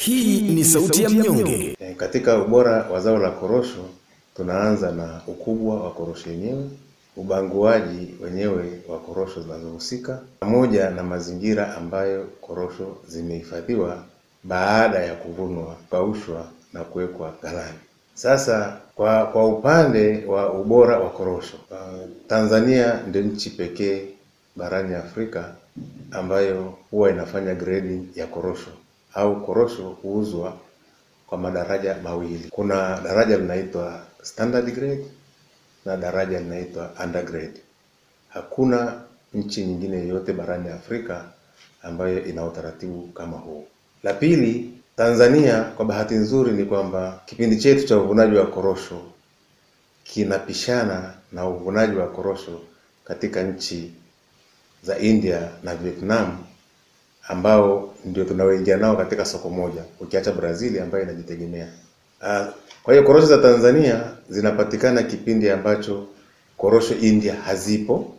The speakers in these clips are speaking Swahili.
Hii ni sauti ya mnyonge. E, katika ubora wa zao la korosho tunaanza na ukubwa wa korosho yenyewe, ubanguaji wenyewe wa korosho zinazohusika, pamoja na mazingira ambayo korosho zimehifadhiwa baada ya kuvunwa, kaushwa na kuwekwa ghalani. Sasa kwa kwa upande wa ubora wa korosho uh, Tanzania ndio nchi pekee barani Afrika ambayo huwa inafanya grading ya korosho au korosho huuzwa kwa madaraja mawili. Kuna daraja linaitwa standard grade na daraja linaitwa undergrade. Hakuna nchi nyingine yoyote barani Afrika ambayo ina utaratibu kama huu. La pili, Tanzania kwa bahati nzuri ni kwamba kipindi chetu cha uvunaji wa korosho kinapishana na uvunaji wa korosho katika nchi za India na Vietnam ambao ndio tunaoingia nao katika soko moja, ukiacha Brazil ambayo inajitegemea. Uh, kwa hiyo korosho za Tanzania zinapatikana kipindi ambacho korosho India hazipo,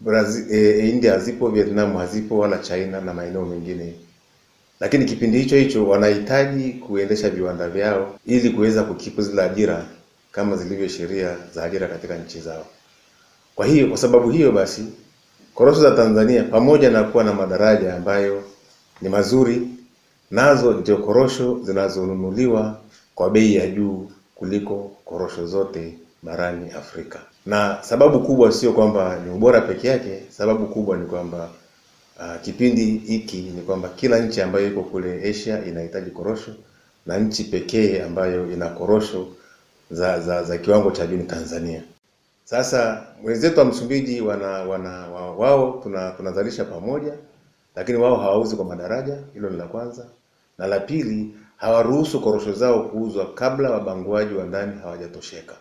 Brazil, eh, India hazipo, Vietnam hazipo, wala China na maeneo mengine lakini kipindi hicho hicho wanahitaji kuendesha viwanda vyao ili kuweza kukipu zile ajira kama zilivyo sheria za ajira katika nchi zao. Kwa hiyo kwa sababu hiyo basi korosho za Tanzania pamoja na kuwa na madaraja ambayo ni mazuri, nazo ndio korosho zinazonunuliwa kwa bei ya juu kuliko korosho zote barani Afrika. Na sababu kubwa sio kwamba ni ubora peke yake, sababu kubwa ni kwamba Uh, kipindi hiki ni kwamba kila nchi ambayo iko kule Asia inahitaji korosho na nchi pekee ambayo ina korosho za za, za kiwango cha juu ni Tanzania. Sasa wenzetu wa Msumbiji wana wana wa- wao tuna tunazalisha pamoja, lakini wao hawauzi kwa madaraja. Hilo ni la kwanza, na la pili hawaruhusu korosho zao kuuzwa kabla wabanguaji wa ndani hawajatosheka.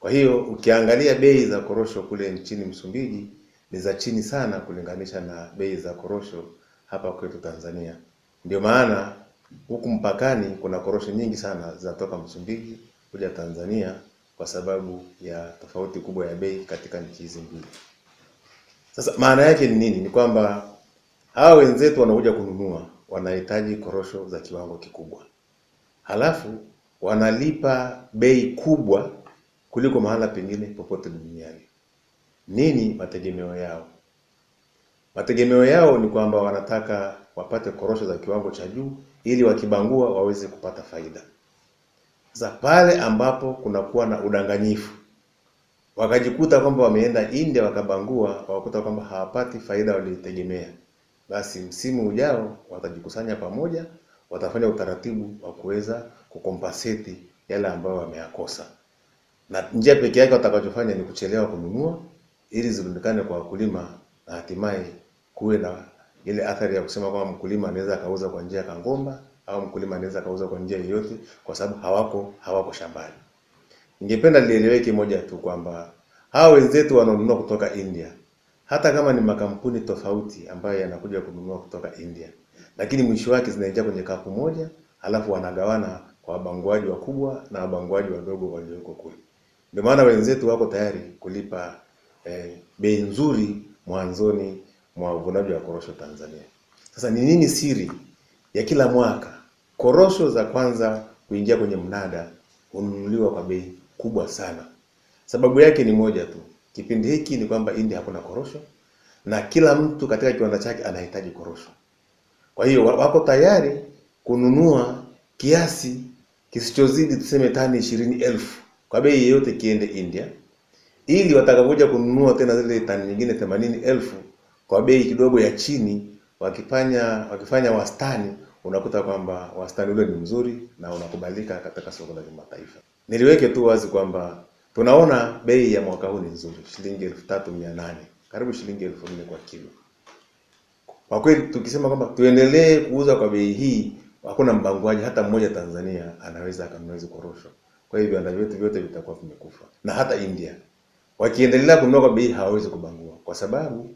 Kwa hiyo ukiangalia bei za korosho kule nchini Msumbiji ni za chini sana kulinganisha na bei za korosho hapa kwetu Tanzania. Ndio maana huku mpakani kuna korosho nyingi sana zinatoka Msumbiji kuja Tanzania kwa sababu ya tofauti kubwa ya bei katika nchi hizi mbili. Sasa maana yake ni nini? Ni kwamba hawa wenzetu wanakuja kununua wanahitaji korosho za kiwango kikubwa, halafu wanalipa bei kubwa kuliko mahala pengine popote duniani. Nini mategemeo yao? Mategemeo yao ni kwamba wanataka wapate korosho za kiwango cha juu ili wakibangua waweze kupata faida. Sasa pale ambapo kunakuwa na udanganyifu, wakajikuta kwamba wameenda India wakabangua, wakakuta kwamba hawapati faida waliotegemea, basi msimu ujao watajikusanya pamoja, watafanya utaratibu wa kuweza kukompaseti yale ambayo wameyakosa, na njia pekee yake watakachofanya ni kuchelewa kununua ili zirundikane kwa wakulima na hatimaye kuwe na ile athari ya kusema kwamba mkulima anaweza akauza kwa njia ya kangomba au mkulima anaweza kauza kwa njia yoyote, kwa sababu hawako hawako shambani. Ningependa lieleweke moja tu kwamba hawa wenzetu wanaonunua kutoka India, hata kama ni makampuni tofauti ambayo yanakuja kununua kutoka India, lakini mwisho wake zinaingia kwenye kapu moja, halafu wanagawana kwa wabanguaji wakubwa na wabanguaji wadogo walioko kule. Ndio maana wenzetu wako tayari kulipa eh, bei nzuri mwanzoni mwa uvunaji wa korosho Tanzania. Sasa ni nini siri ya kila mwaka korosho za kwanza kuingia kwenye mnada hununuliwa kwa bei kubwa sana? Sababu yake ni moja tu, kipindi hiki ni kwamba India hakuna korosho na kila mtu katika kiwanda chake anahitaji korosho. Kwa hiyo wako tayari kununua kiasi kisichozidi tuseme tani ishirini elfu kwa bei yeyote kiende India ili watakapokuja kununua tena zile tani nyingine themanini elfu kwa bei kidogo ya chini, wakifanya wakifanya wastani, unakuta kwamba wastani ule ni mzuri na unakubalika katika soko la kimataifa. Niliweke tu wazi kwamba tunaona bei ya mwaka huu ni nzuri, shilingi elfu tatu mia nane karibu shilingi elfu nne kwa kilo. Kwa kweli tukisema kwamba tuendelee kuuza kwa bei hii, hakuna mbanguaji hata mmoja Tanzania anaweza akanunua hizo korosho. Kwa hiyo viwanda vyetu vyote vitakuwa vimekufa, na hata India wakiendelea kununua kwa bei hawawezi kubangua, kwa sababu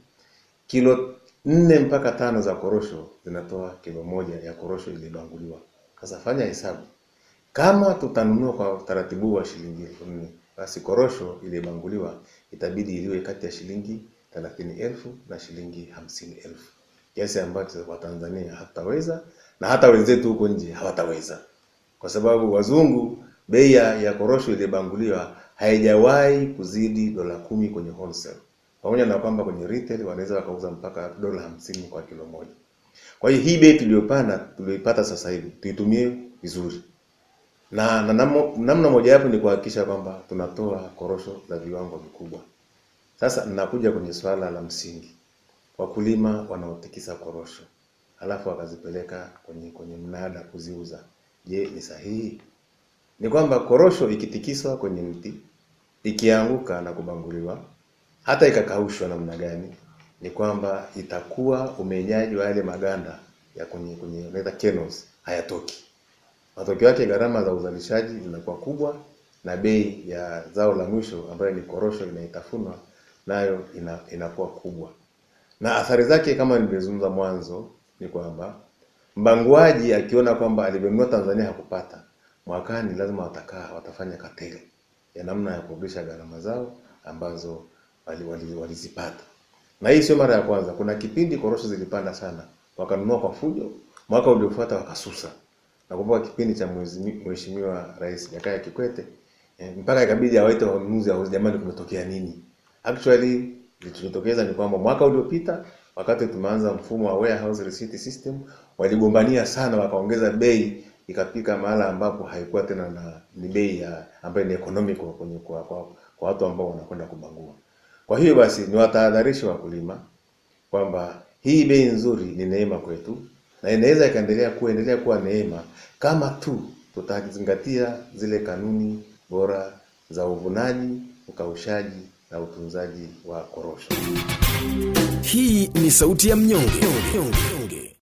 kilo nne mpaka tano za korosho zinatoa kilo moja ya korosho iliyobanguliwa. Sasa fanya hesabu, kama tutanunua kwa utaratibu wa shilingi elfu nne basi korosho iliyobanguliwa itabidi iliwe kati ya shilingi thelathini elfu na shilingi hamsini elfu. Kiasi ambacho Watanzania hatutaweza na hata wenzetu huko nje hawataweza, kwa sababu wazungu, bei ya korosho iliyobanguliwa haijawahi kuzidi dola kumi kwenye wholesale, pamoja na kwamba kwenye retail wanaweza wakauza mpaka dola hamsini kwa kilo moja. Kwa hiyo hii bei tuliyopanda tuliyoipata sasa hivi tuitumie vizuri, na, na namna mojawapo ni kuhakikisha kwamba tunatoa korosho za viwango vikubwa. Sasa ninakuja kwenye swala la msingi, wakulima wanaotikisa korosho halafu wakazipeleka kwenye kwenye mnada kuziuza, je, ni sahihi? Ni kwamba korosho ikitikiswa kwenye mti ikianguka na kubanguliwa hata ikakaushwa namna gani, ni kwamba itakuwa umenyaji wa yale maganda ya kwenye kwenye kernels hayatoki. Matokeo yake gharama za uzalishaji zinakuwa kubwa na bei ya zao la mwisho ambayo ni korosho inaitafunwa nayo ina, inakuwa kubwa. Na athari zake kama nilivyozungumza mwanzo ni kwamba mbanguaji akiona kwamba alivyonunua Tanzania hakupata, mwakani lazima watakaa watafanya kateli ya namna ya kurudisha gharama zao ambazo walizipata. Na hii sio mara ya kwanza. Kuna kipindi korosho zilipanda sana, wakanunua kwa fujo, mwaka uliofuata wakasusa. Nakumbuka kipindi cha Mheshimiwa Rais Jakaya Kikwete eh, mpaka ikabidi awaite wanunuzi au jamani, kumetokea nini? Actually kilichotokeza ni kwamba mwaka uliopita wakati tumeanza mfumo wa warehouse receipt system waligombania sana, wakaongeza bei ikafika mahala ambapo haikuwa tena na ni bei ya ambayo ni economical kwenye kwa, kwa, kwa watu ambao wanakwenda kubangua. Kwa hiyo basi ni watahadharishi wakulima kwamba hii bei nzuri ni neema kwetu na inaweza ikaendelea kuendelea kuwa neema kama tu tutazingatia zile kanuni bora za uvunaji, ukaushaji na utunzaji wa korosho. Hii ni sauti ya mnyonge.